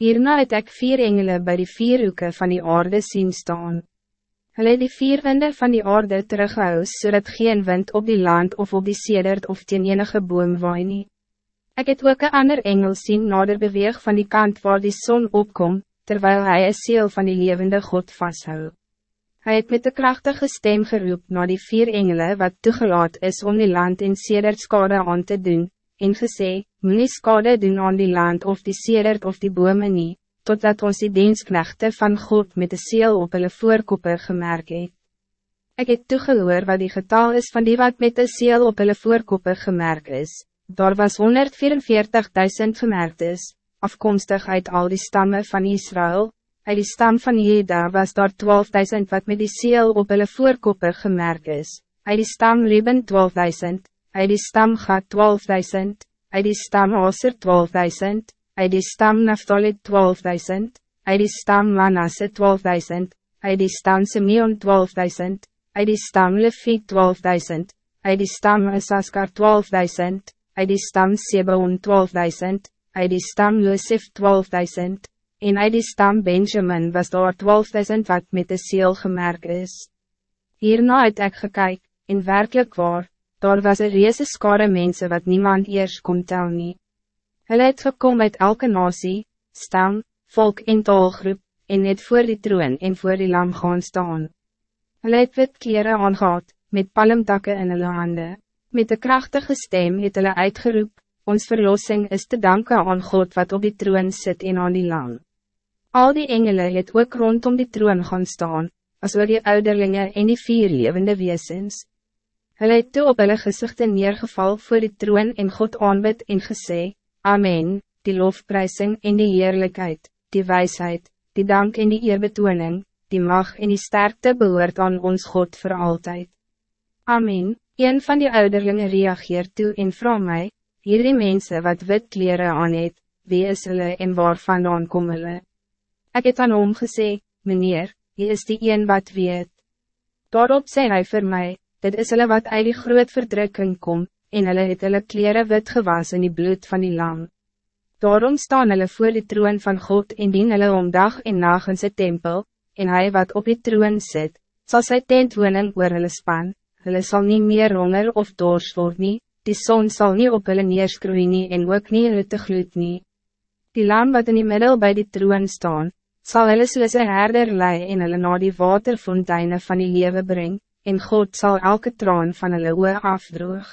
Hierna het ek vier engelen bij die vier hoeken van die aarde zien staan. Hulle die vier winde van die aarde teruggehou, zodat geen wind op die land of op die sedert of teen enige boom waai nie. Ek het ook een ander engel zien nader beweeg van die kant waar die zon opkom, terwijl hij een seel van die levende God vasthou. Hij het met de krachtige stem geroep naar die vier engelen wat toegelaat is om die land in sedert skade aan te doen, en gesê, nie skade doen aan die land of die sedert of die bome nie, totdat ons die diensknechte van God met de seel op hulle voorkoppe gemerk het. Ek het toegehoor wat die getal is van die wat met de seel op hulle voorkoppe gemerk is, daar was 144.000 gemerkt is, afkomstig uit al die stammen van Israël, uit die stam van Jeda was daar 12.000 wat met die seel op hulle voorkoppe gemerk is, uit die stam Reben 12.000, uit die stam gaat 12.000, uit die stam Aser 12.000, uit die stam Naftali 12.000, uit die stam Manasse 12.000, uit die stam Simeon 12.000, uit die stam Levi 12.000, uit die stam Isaskar 12.000, uit die stam Sebaon 12.000, uit die stam Josef 12.000, en uit die stam Benjamin was daar 12.000 wat met de ziel gemerkt is. Hierna het ek gekyk, en werkelijk waar, daar was een reese skare mense wat niemand eers kon tel nie. Hulle het gekom uit elke nasie, stam, volk en taalgroep, en het voor die troon en voor die lam gaan staan. Hulle het wit kleren aangehad, met palmtakke in hulle hande. Met de krachtige stem het hulle uitgeroep, ons verlossing is te danken aan God wat op die troon zit en aan die lam. Al die engelen het ook rondom die troon gaan staan, as ook die ouderlinge en die vier levende wezens. Hulle het toe op hulle gezichte neergeval voor die troon en God aanbid en gesê, Amen, die lofprysing en die heerlijkheid, die wijsheid, die dank en die eerbetoning, die mag en die sterkte behoort aan ons God voor altijd. Amen, een van die ouderlinge reageert toe en vraag mij, hierdie mense wat wit kleren aan het, wie is hulle en waar vandaan kom hulle? Ek het aan hom gesê, meneer, hy is die een wat weet. Daarop zei hij voor mij, dit is hulle wat uit die groot verdrukking kom, en hulle het hulle kleren wit gewas in die bloed van die lam. Daarom staan hulle voor die troon van God en dien hulle om dag en nacht in sy tempel, en hij wat op die troon zit, zal sy tentwoning oor hulle span, hulle sal nie meer honger of dors word nie, die zon zal niet op hulle neerskroei nie en ook nie hulle te gloed nie. Die lam wat in die middel bij die troon staan, zal hulle soos een herder lei en hulle na die waterfonteine van die lewe brengen en God zal elke traan van hulle oor afdroog.